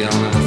Yeah.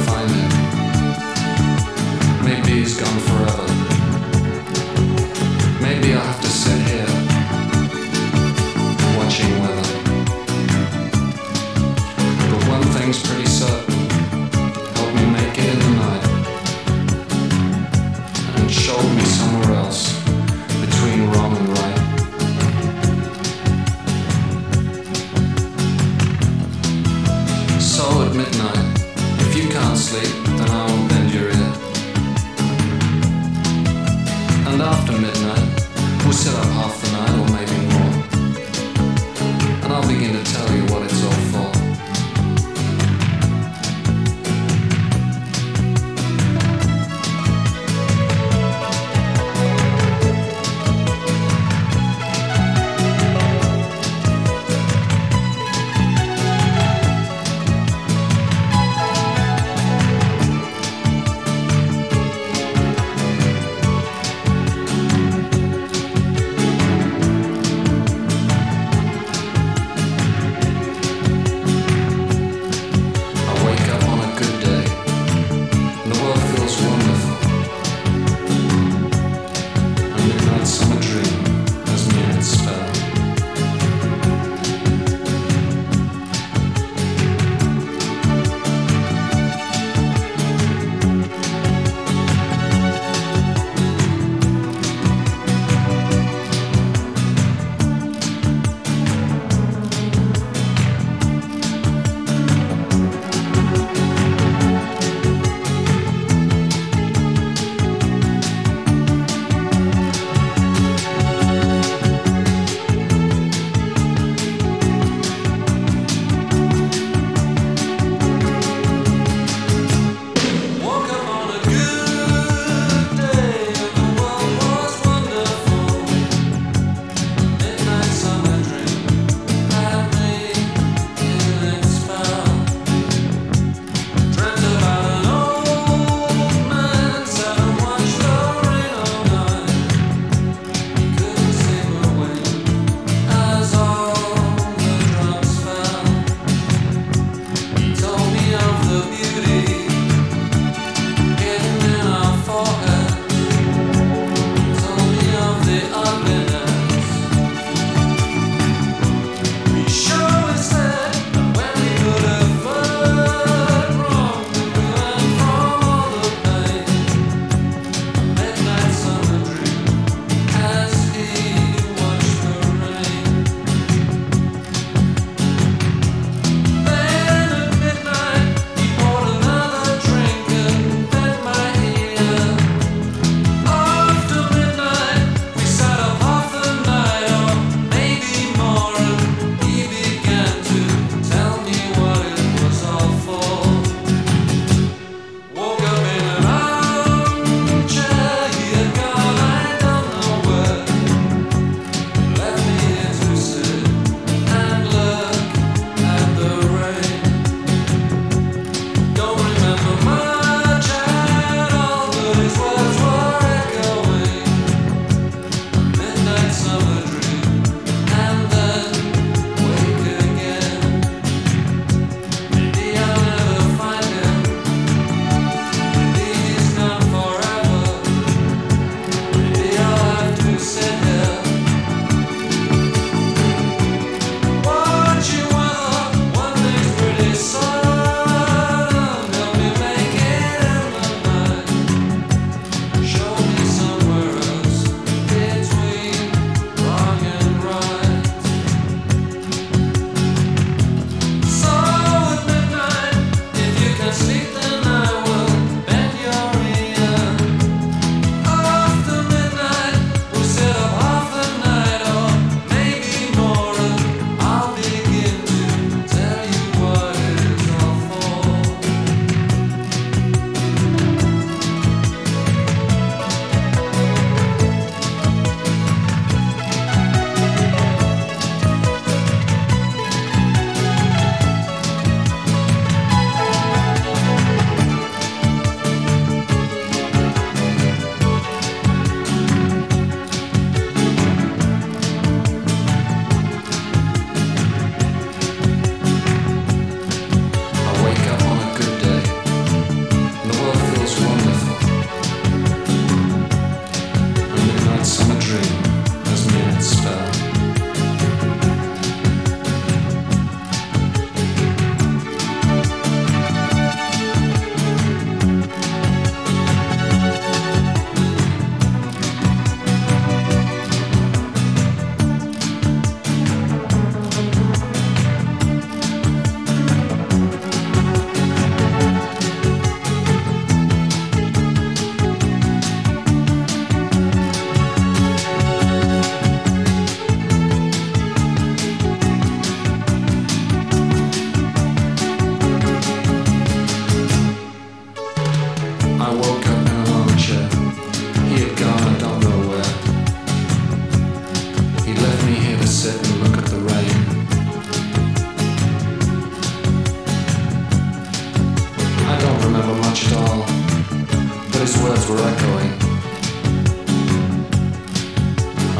words were echoing.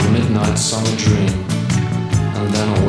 A midnight summer dream, and then a